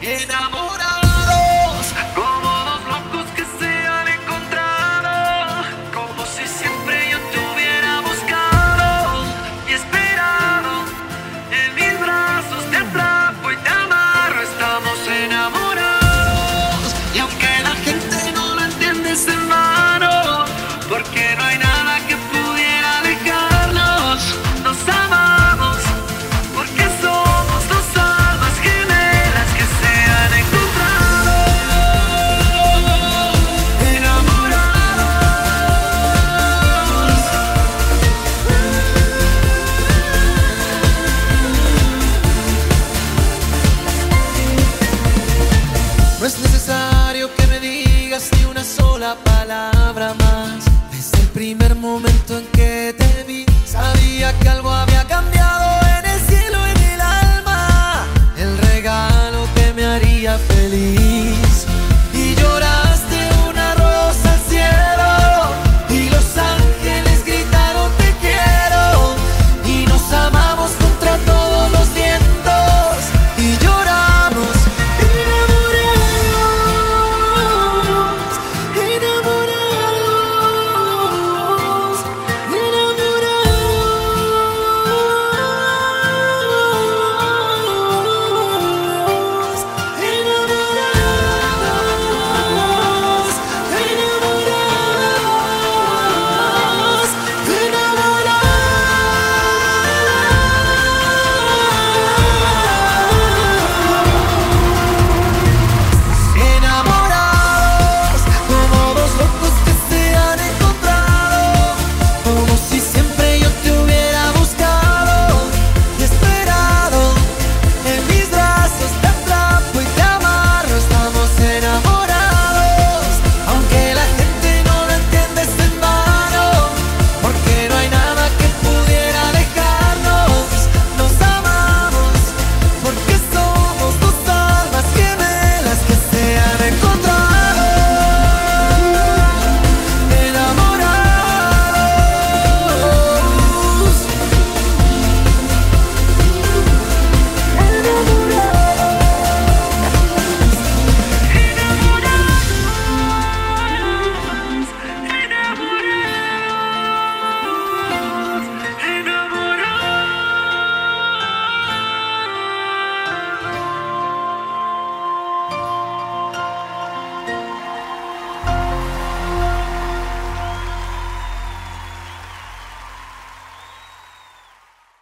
enamorado. la palabra más.